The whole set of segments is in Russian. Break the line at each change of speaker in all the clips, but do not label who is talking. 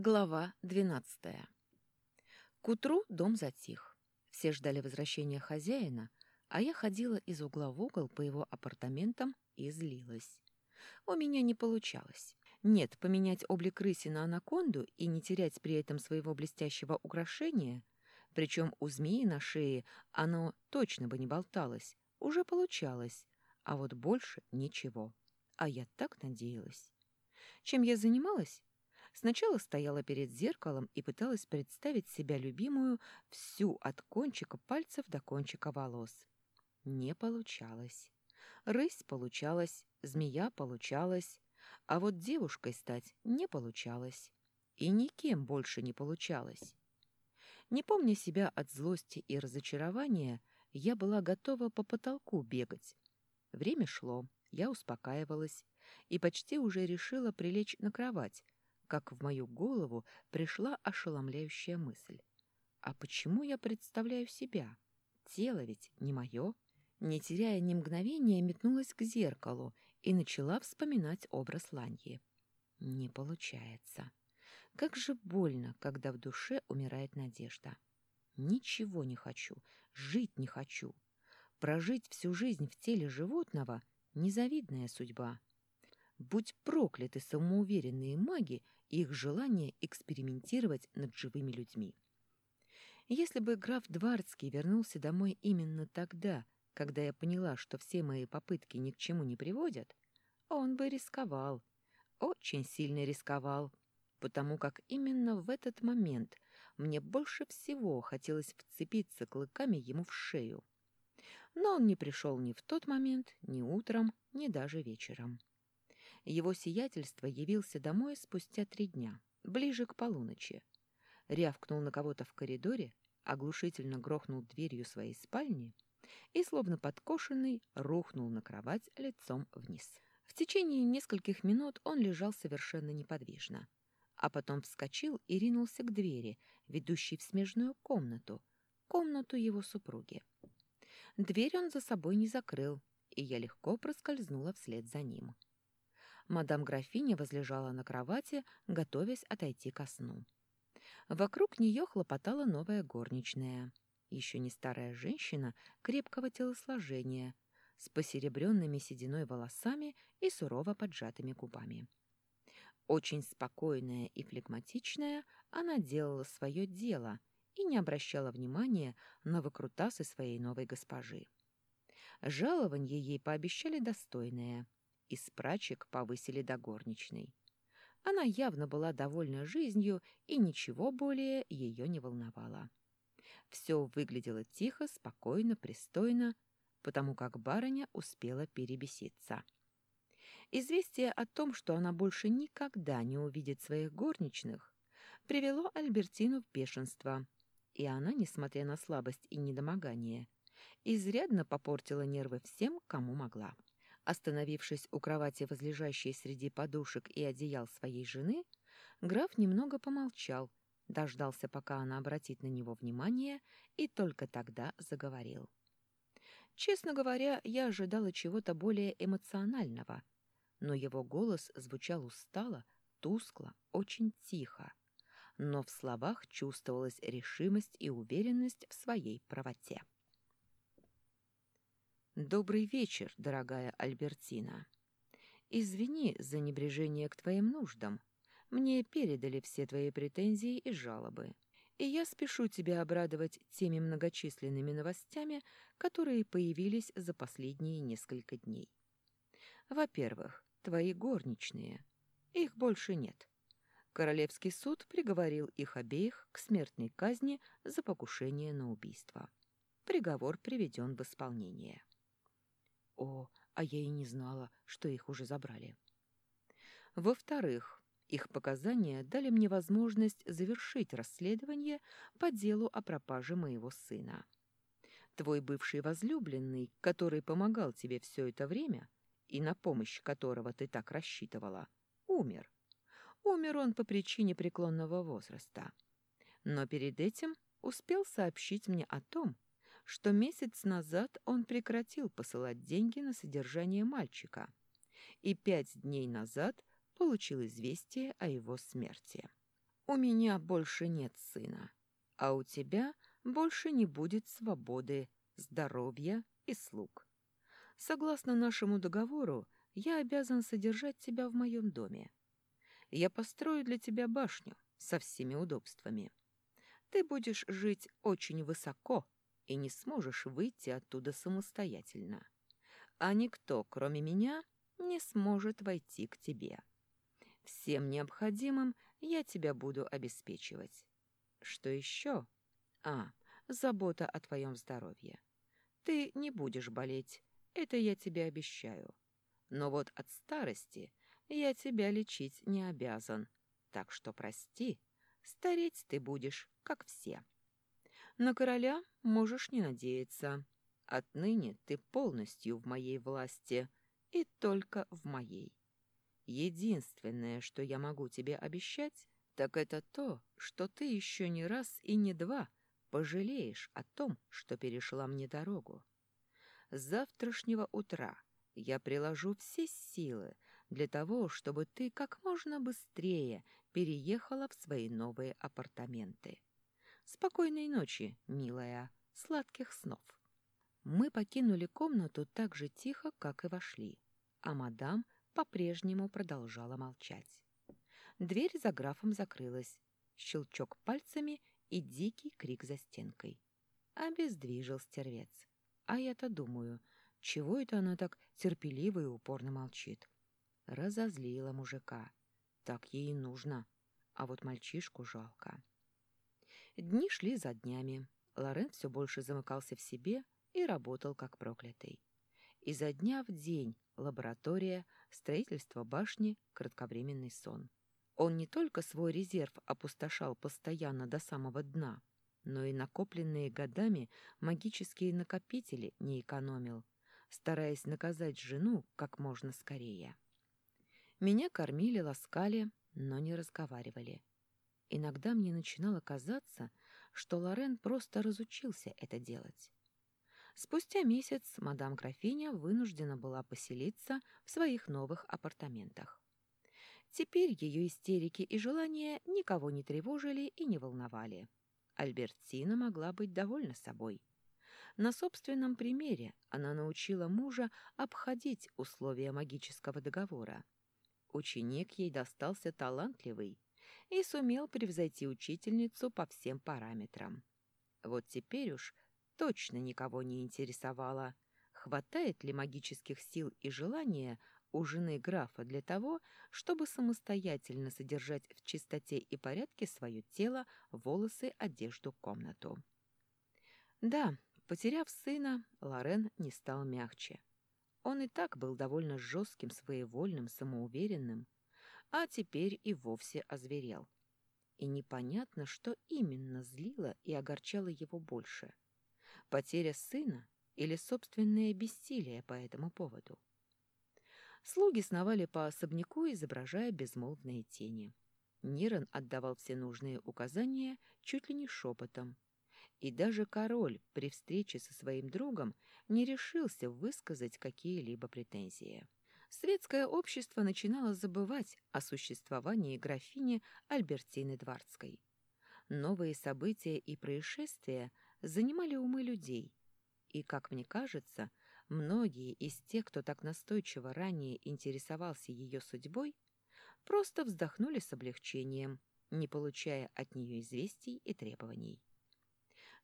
Глава двенадцатая. К утру дом затих. Все ждали возвращения хозяина, а я ходила из угла в угол по его апартаментам и злилась. У меня не получалось. Нет, поменять облик рыси на анаконду и не терять при этом своего блестящего украшения, причем у змеи на шее оно точно бы не болталось, уже получалось, а вот больше ничего. А я так надеялась. Чем я занималась? Сначала стояла перед зеркалом и пыталась представить себя любимую всю от кончика пальцев до кончика волос. Не получалось. Рысь получалась, змея получалась, а вот девушкой стать не получалось. И никем больше не получалось. Не помня себя от злости и разочарования, я была готова по потолку бегать. Время шло, я успокаивалась и почти уже решила прилечь на кровать, как в мою голову пришла ошеломляющая мысль. А почему я представляю себя? Тело ведь не мое. Не теряя ни мгновения, метнулась к зеркалу и начала вспоминать образ Ланьи. Не получается. Как же больно, когда в душе умирает надежда. Ничего не хочу, жить не хочу. Прожить всю жизнь в теле животного — незавидная судьба. Будь прокляты самоуверенные маги и их желание экспериментировать над живыми людьми. Если бы граф Двардский вернулся домой именно тогда, когда я поняла, что все мои попытки ни к чему не приводят, он бы рисковал, очень сильно рисковал, потому как именно в этот момент мне больше всего хотелось вцепиться клыками ему в шею. Но он не пришел ни в тот момент, ни утром, ни даже вечером. Его сиятельство явился домой спустя три дня, ближе к полуночи. Рявкнул на кого-то в коридоре, оглушительно грохнул дверью своей спальни и, словно подкошенный, рухнул на кровать лицом вниз. В течение нескольких минут он лежал совершенно неподвижно, а потом вскочил и ринулся к двери, ведущей в смежную комнату, комнату его супруги. Дверь он за собой не закрыл, и я легко проскользнула вслед за ним. Мадам графиня возлежала на кровати, готовясь отойти ко сну. Вокруг нее хлопотала новая горничная, еще не старая женщина крепкого телосложения, с посеребренными сединой волосами и сурово поджатыми губами. Очень спокойная и флегматичная, она делала свое дело и не обращала внимания на выкрутасы своей новой госпожи. Жалованье ей пообещали достойное — из прачек повысили до горничной. Она явно была довольна жизнью, и ничего более ее не волновало. Все выглядело тихо, спокойно, пристойно, потому как барыня успела перебеситься. Известие о том, что она больше никогда не увидит своих горничных, привело Альбертину в бешенство, и она, несмотря на слабость и недомогание, изрядно попортила нервы всем, кому могла. Остановившись у кровати, возлежащей среди подушек и одеял своей жены, граф немного помолчал, дождался, пока она обратит на него внимание, и только тогда заговорил. Честно говоря, я ожидала чего-то более эмоционального, но его голос звучал устало, тускло, очень тихо, но в словах чувствовалась решимость и уверенность в своей правоте. «Добрый вечер, дорогая Альбертина. Извини за небрежение к твоим нуждам. Мне передали все твои претензии и жалобы, и я спешу тебя обрадовать теми многочисленными новостями, которые появились за последние несколько дней. Во-первых, твои горничные. Их больше нет. Королевский суд приговорил их обеих к смертной казни за покушение на убийство. Приговор приведен в исполнение. О, а я и не знала, что их уже забрали. Во-вторых, их показания дали мне возможность завершить расследование по делу о пропаже моего сына. Твой бывший возлюбленный, который помогал тебе все это время, и на помощь которого ты так рассчитывала, умер. Умер он по причине преклонного возраста. Но перед этим успел сообщить мне о том, что месяц назад он прекратил посылать деньги на содержание мальчика и пять дней назад получил известие о его смерти. у меня больше нет сына, а у тебя больше не будет свободы, здоровья и слуг. Согласно нашему договору, я обязан содержать тебя в моем доме. Я построю для тебя башню со всеми удобствами. Ты будешь жить очень высоко и не сможешь выйти оттуда самостоятельно. А никто, кроме меня, не сможет войти к тебе. Всем необходимым я тебя буду обеспечивать. Что еще? А, забота о твоем здоровье. Ты не будешь болеть, это я тебе обещаю. Но вот от старости я тебя лечить не обязан, так что прости, стареть ты будешь, как все. На короля можешь не надеяться. Отныне ты полностью в моей власти и только в моей. Единственное, что я могу тебе обещать, так это то, что ты еще не раз и не два пожалеешь о том, что перешла мне дорогу. С завтрашнего утра я приложу все силы для того, чтобы ты как можно быстрее переехала в свои новые апартаменты. Спокойной ночи, милая, сладких снов. Мы покинули комнату так же тихо, как и вошли, а мадам по-прежнему продолжала молчать. Дверь за графом закрылась, щелчок пальцами и дикий крик за стенкой. Обездвижил стервец. А я-то думаю, чего это она так терпеливо и упорно молчит? Разозлила мужика. Так ей и нужно. А вот мальчишку жалко. Дни шли за днями. Лорен все больше замыкался в себе и работал как проклятый. Изо дня в день лаборатория, строительство башни, кратковременный сон. Он не только свой резерв опустошал постоянно до самого дна, но и накопленные годами магические накопители не экономил, стараясь наказать жену как можно скорее. Меня кормили, ласкали, но не разговаривали. Иногда мне начинало казаться, что Лорен просто разучился это делать. Спустя месяц мадам графиня вынуждена была поселиться в своих новых апартаментах. Теперь ее истерики и желания никого не тревожили и не волновали. Альбертина могла быть довольна собой. На собственном примере она научила мужа обходить условия магического договора. Ученик ей достался талантливый и сумел превзойти учительницу по всем параметрам. Вот теперь уж точно никого не интересовало, хватает ли магических сил и желания у жены графа для того, чтобы самостоятельно содержать в чистоте и порядке свое тело, волосы, одежду, комнату. Да, потеряв сына, Лорен не стал мягче. Он и так был довольно жестким, своевольным, самоуверенным, а теперь и вовсе озверел. И непонятно, что именно злило и огорчало его больше — Потеря сына или собственное бессилие по этому поводу? Слуги сновали по особняку, изображая безмолвные тени. Нирон отдавал все нужные указания чуть ли не шепотом. И даже король при встрече со своим другом не решился высказать какие-либо претензии. Светское общество начинало забывать о существовании графини Альбертины Двардской. Новые события и происшествия – занимали умы людей, и, как мне кажется, многие из тех, кто так настойчиво ранее интересовался ее судьбой, просто вздохнули с облегчением, не получая от нее известий и требований.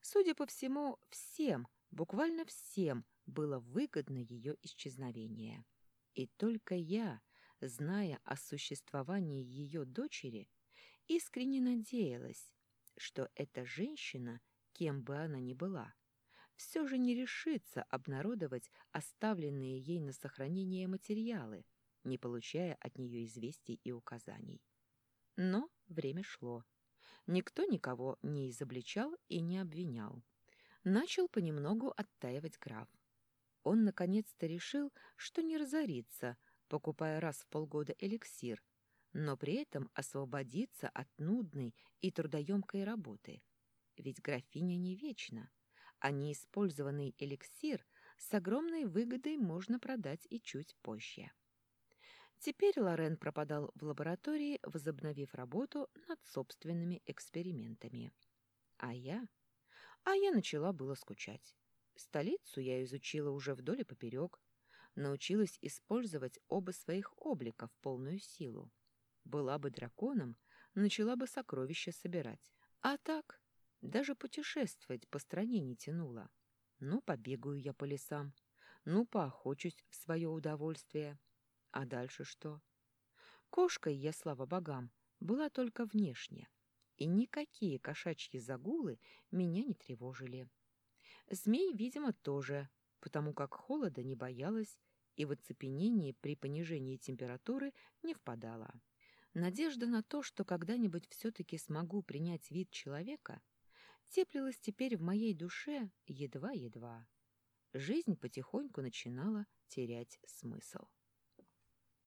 Судя по всему, всем, буквально всем, было выгодно ее исчезновение. И только я, зная о существовании ее дочери, искренне надеялась, что эта женщина — кем бы она ни была, все же не решится обнародовать оставленные ей на сохранение материалы, не получая от нее известий и указаний. Но время шло. Никто никого не изобличал и не обвинял. Начал понемногу оттаивать граф. Он наконец-то решил, что не разорится, покупая раз в полгода эликсир, но при этом освободиться от нудной и трудоемкой работы — ведь графиня не вечна, а неиспользованный эликсир с огромной выгодой можно продать и чуть позже. Теперь Лорен пропадал в лаборатории, возобновив работу над собственными экспериментами. А я? А я начала было скучать. Столицу я изучила уже вдоль и поперек, научилась использовать оба своих облика в полную силу. Была бы драконом, начала бы сокровища собирать. А так, даже путешествовать по стране не тянула. Ну, побегаю я по лесам, ну, поохочусь в свое удовольствие. А дальше что? Кошкой я, слава богам, была только внешне, и никакие кошачьи загулы меня не тревожили. Змей, видимо, тоже, потому как холода не боялась и в оцепенении при понижении температуры не впадала. Надежда на то, что когда-нибудь все-таки смогу принять вид человека, теплилась теперь в моей душе едва-едва. Жизнь потихоньку начинала терять смысл.